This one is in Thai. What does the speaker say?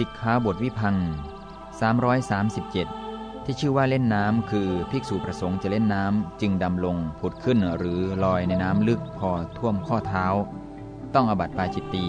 สิกขาบทวิพัง337 ที่ชื่อว่าเล่นน้ำคือภิกษุประสงค์จะเล่นน้ำจึงดำลงผุดขึ้นหรือลอยในน้ำลึกพอท่วมข้อเท้า ต้องอบัติปาจิตตี